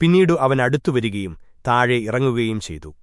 പിന്നീട് അവൻ അടുത്തുവരികയും താഴെ ഇറങ്ങുകയും ചെയ്തു.